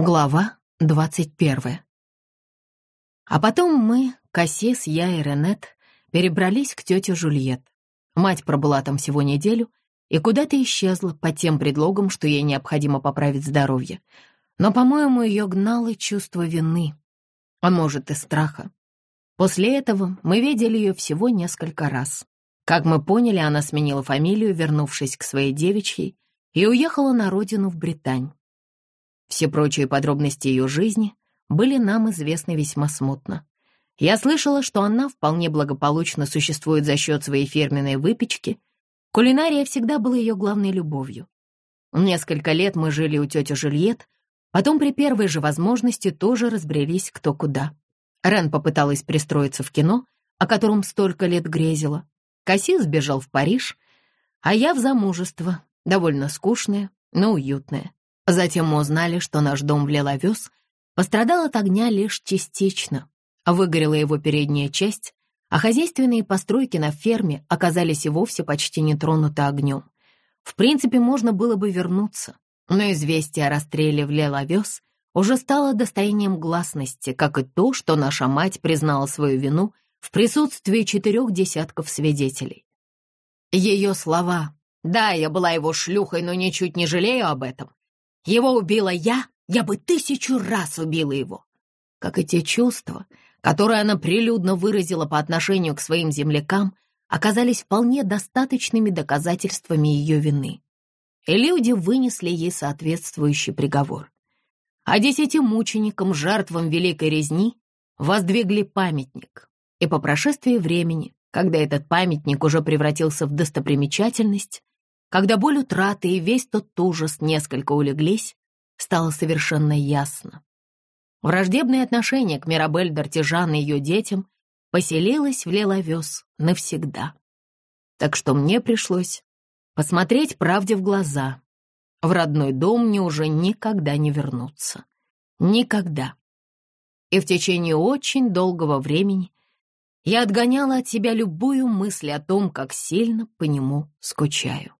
Глава двадцать первая. А потом мы, Кассис, я и Ренет, перебрались к тете Жульет. Мать пробыла там всего неделю и куда-то исчезла под тем предлогом, что ей необходимо поправить здоровье. Но, по-моему, ее гнало чувство вины, а может и страха. После этого мы видели ее всего несколько раз. Как мы поняли, она сменила фамилию, вернувшись к своей девичьей, и уехала на родину в Британь. Все прочие подробности ее жизни были нам известны весьма смутно. Я слышала, что она вполне благополучно существует за счет своей фирменной выпечки. Кулинария всегда была ее главной любовью. Несколько лет мы жили у тети Жильет, потом при первой же возможности тоже разбрелись кто куда. Рен попыталась пристроиться в кино, о котором столько лет грезила. Кассис сбежал в Париж, а я в замужество, довольно скучное, но уютное. Затем мы узнали, что наш дом в Леловес пострадал от огня лишь частично. Выгорела его передняя часть, а хозяйственные постройки на ферме оказались и вовсе почти не тронуты огнем. В принципе, можно было бы вернуться, но известие о расстреле в Леловес уже стало достоянием гласности, как и то, что наша мать признала свою вину в присутствии четырех десятков свидетелей. Ее слова «Да, я была его шлюхой, но ничуть не жалею об этом», его убила я, я бы тысячу раз убила его. Как и те чувства, которые она прилюдно выразила по отношению к своим землякам, оказались вполне достаточными доказательствами ее вины. И люди вынесли ей соответствующий приговор. А десяти мученикам, жертвам Великой Резни, воздвигли памятник. И по прошествии времени, когда этот памятник уже превратился в достопримечательность, когда боль утраты и весь тот ужас несколько улеглись, стало совершенно ясно. Враждебное отношение к Мирабель Дартижан и ее детям поселилось в Леловес навсегда. Так что мне пришлось посмотреть правде в глаза. В родной дом мне уже никогда не вернуться. Никогда. И в течение очень долгого времени я отгоняла от себя любую мысль о том, как сильно по нему скучаю.